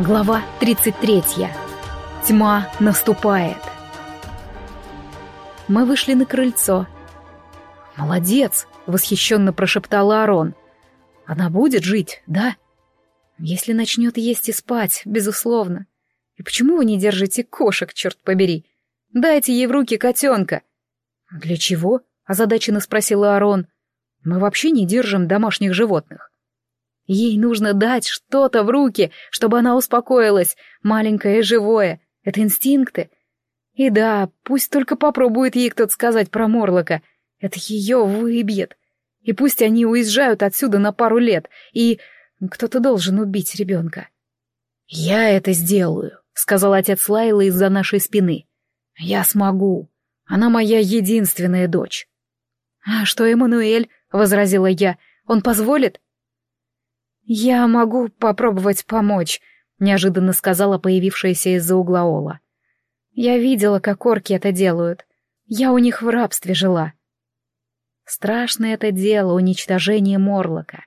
Глава 33. Тьма наступает. Мы вышли на крыльцо. «Молодец!» — восхищенно прошептала Арон. «Она будет жить, да?» «Если начнет есть и спать, безусловно. И почему вы не держите кошек, черт побери? Дайте ей в руки котенка». «Для чего?» — озадаченно спросила Арон. «Мы вообще не держим домашних животных». Ей нужно дать что-то в руки, чтобы она успокоилась, маленькое и живое. Это инстинкты. И да, пусть только попробует ей кто-то сказать про Морлока. Это ее выбьет. И пусть они уезжают отсюда на пару лет, и кто-то должен убить ребенка. «Я это сделаю», — сказал отец Лайлы из-за нашей спины. «Я смогу. Она моя единственная дочь». «А что Эммануэль?» — возразила я. «Он позволит?» «Я могу попробовать помочь», — неожиданно сказала появившаяся из-за угла Ола. «Я видела, как орки это делают. Я у них в рабстве жила». Страшное это дело — уничтожение Морлока.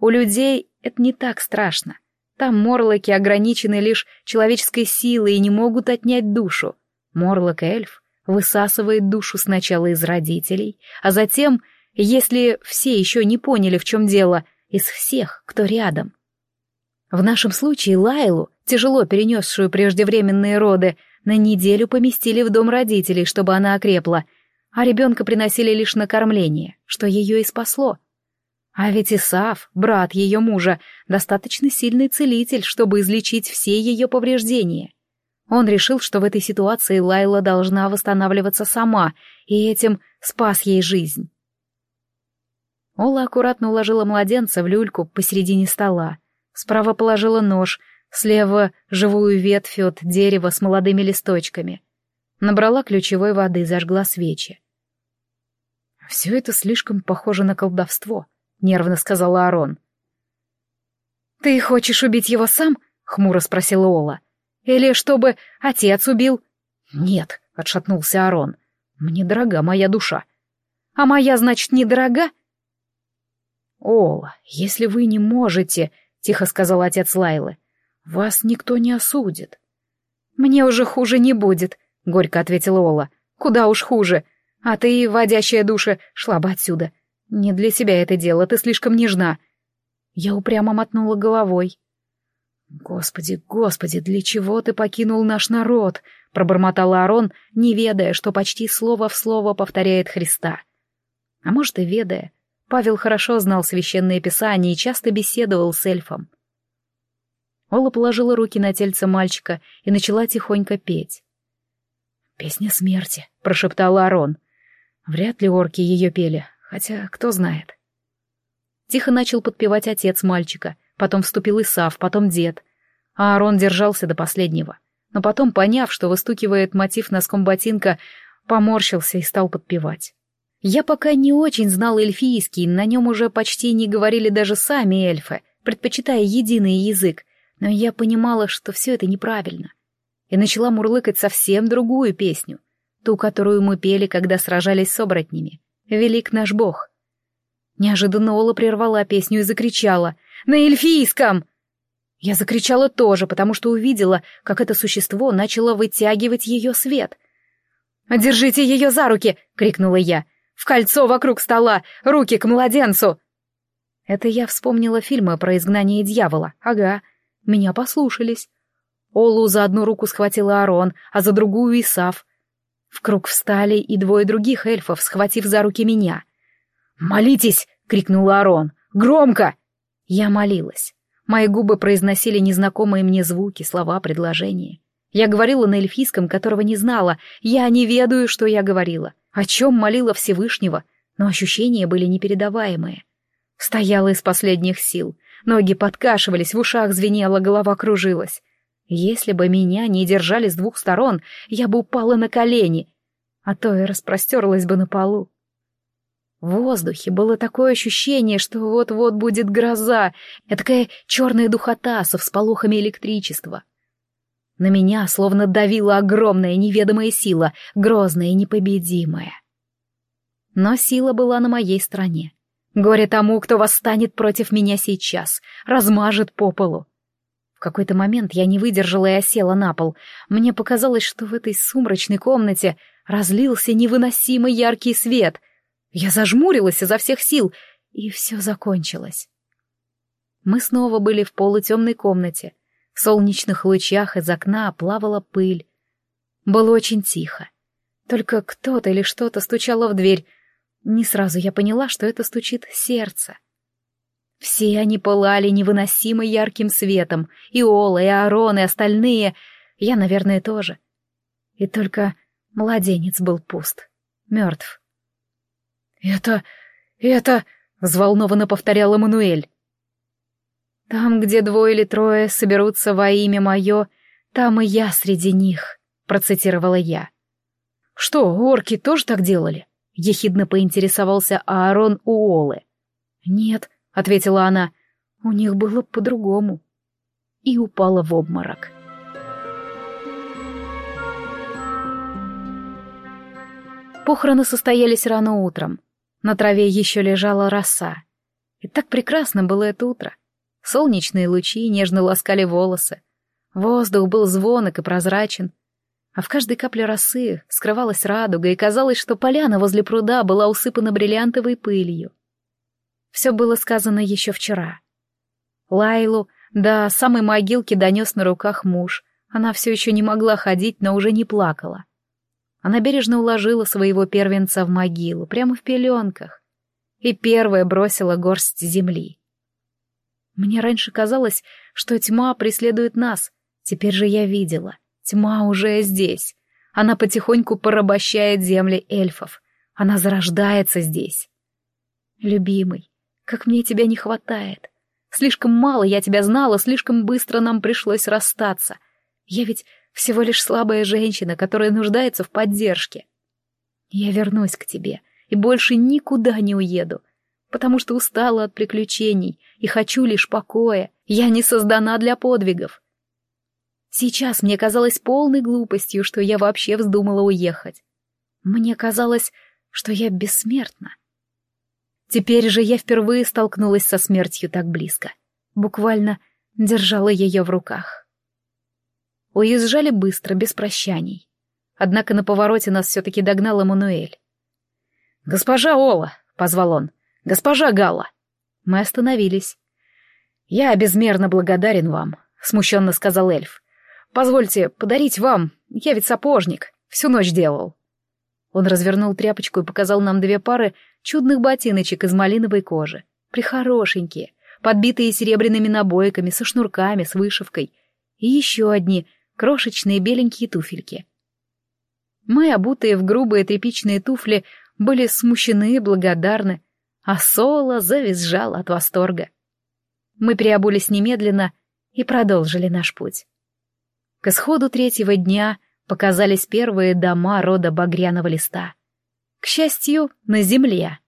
У людей это не так страшно. Там Морлоки ограничены лишь человеческой силой и не могут отнять душу. Морлок-эльф высасывает душу сначала из родителей, а затем, если все еще не поняли, в чем дело — из всех, кто рядом. В нашем случае Лайлу, тяжело перенесшую преждевременные роды, на неделю поместили в дом родителей, чтобы она окрепла, а ребенка приносили лишь на кормление, что ее и спасло. А ведь Исаф, брат ее мужа, достаточно сильный целитель, чтобы излечить все ее повреждения. Он решил, что в этой ситуации Лайла должна восстанавливаться сама, и этим спас ей жизнь. Ола аккуратно уложила младенца в люльку посередине стола. Справа положила нож, слева — живую ветвь от дерева с молодыми листочками. Набрала ключевой воды, зажгла свечи. «Все это слишком похоже на колдовство», — нервно сказала Арон. «Ты хочешь убить его сам?» — хмуро спросила Ола. «Или чтобы отец убил?» «Нет», — отшатнулся Арон. «Мне дорога моя душа». «А моя, значит, недорога?» «Ола, если вы не можете», — тихо сказал отец Лайлы, — «вас никто не осудит». «Мне уже хуже не будет», — горько ответила Ола. «Куда уж хуже. А ты, водящая душа, шла бы отсюда. Не для себя это дело, ты слишком нежна». Я упрямо мотнула головой. «Господи, господи, для чего ты покинул наш народ?» — пробормотал Аарон, не ведая, что почти слово в слово повторяет Христа. А может, и ведая, Павел хорошо знал священные писания и часто беседовал с эльфом. Ола положила руки на тельце мальчика и начала тихонько петь. «Песня смерти», — прошептал Арон. Вряд ли орки ее пели, хотя кто знает. Тихо начал подпевать отец мальчика, потом вступил Исав, потом дед. А Аарон держался до последнего. Но потом, поняв, что выстукивает мотив носком ботинка, поморщился и стал подпевать. Я пока не очень знал эльфийский, на нем уже почти не говорили даже сами эльфы, предпочитая единый язык, но я понимала, что все это неправильно. И начала мурлыкать совсем другую песню, ту, которую мы пели, когда сражались с оборотнями. «Велик наш бог». Неожиданно Ола прервала песню и закричала «На эльфийском!» Я закричала тоже, потому что увидела, как это существо начало вытягивать ее свет. «Держите ее за руки!» — крикнула я — в кольцо вокруг стола! Руки к младенцу!» Это я вспомнила фильмы про изгнание дьявола. Ага, меня послушались. Олу за одну руку схватила Арон, а за другую — Исав. В круг встали и двое других эльфов, схватив за руки меня. «Молитесь!» — крикнула Арон. «Громко!» Я молилась. Мои губы произносили незнакомые мне звуки, слова, предложения. Я говорила на эльфийском, которого не знала. Я не ведаю, что я говорила о чем молила Всевышнего, но ощущения были непередаваемые. Стояла из последних сил, ноги подкашивались, в ушах звенело, голова кружилась. Если бы меня не держали с двух сторон, я бы упала на колени, а то и распростерлась бы на полу. В воздухе было такое ощущение, что вот-вот будет гроза, такая черная духота со всполохами электричества. На меня словно давила огромная неведомая сила, грозная и непобедимая. Но сила была на моей стороне. Горе тому, кто восстанет против меня сейчас, размажет по полу. В какой-то момент я не выдержала и осела на пол. Мне показалось, что в этой сумрачной комнате разлился невыносимо яркий свет. Я зажмурилась изо всех сил, и все закончилось. Мы снова были в полутемной комнате. В солнечных лучах из окна плавала пыль. Было очень тихо. Только кто-то или что-то стучало в дверь. Не сразу я поняла, что это стучит сердце. Все они пылали невыносимо ярким светом, и Ола, и Аарон, и остальные, я, наверное, тоже. И только младенец был пуст, мертв. «Это... это...» — взволнованно повторял Эммануэль. «Там, где двое или трое соберутся во имя мое, там и я среди них», — процитировала я. «Что, орки тоже так делали?» — ехидно поинтересовался Аарон у Олы. «Нет», ответила она. У них было по-другому. И упала в обморок. Похороны состоялись рано утром. На траве еще лежала роса. И так прекрасно было это утро. Солнечные лучи нежно ласкали волосы. Воздух был звонок и прозрачен. А в каждой капле росы скрывалась радуга, и казалось, что поляна возле пруда была усыпана бриллиантовой пылью. Все было сказано еще вчера. Лайлу до самой могилки донес на руках муж. Она все еще не могла ходить, но уже не плакала. Она бережно уложила своего первенца в могилу, прямо в пеленках, и первая бросила горсть земли. Мне раньше казалось, что тьма преследует нас, теперь же я видела, тьма уже здесь. Она потихоньку порабощает земли эльфов, она зарождается здесь. Любимый, как мне тебя не хватает. Слишком мало я тебя знала, слишком быстро нам пришлось расстаться. Я ведь всего лишь слабая женщина, которая нуждается в поддержке. Я вернусь к тебе и больше никуда не уеду, потому что устала от приключений и хочу лишь покоя. Я не создана для подвигов. Сейчас мне казалось полной глупостью, что я вообще вздумала уехать. Мне казалось, что я бессмертна. Теперь же я впервые столкнулась со смертью так близко. Буквально держала ее в руках. Уезжали быстро, без прощаний. Однако на повороте нас все-таки догнал Эммануэль. «Госпожа Ола!» — позвал он. «Госпожа Гала!» Мы остановились. «Я безмерно благодарен вам», — смущенно сказал эльф. «Позвольте подарить вам, я ведь сапожник, всю ночь делал». Он развернул тряпочку и показал нам две пары чудных ботиночек из малиновой кожи. Прихорошенькие, подбитые серебряными набойками, со шнурками, с вышивкой. И еще одни крошечные беленькие туфельки. Мы, обутые в грубые тряпичные туфли, были смущены и благодарны, а Соло завизжал от восторга. Мы переобулись немедленно и продолжили наш путь. К исходу третьего дня показались первые дома рода багряного листа. К счастью, на земле.